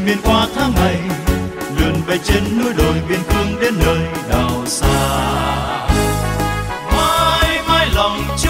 bình miền qua tháng ngày lượn về trên núi đồi biên cương đến nơi đào xa. Mãi mãi lòng chưa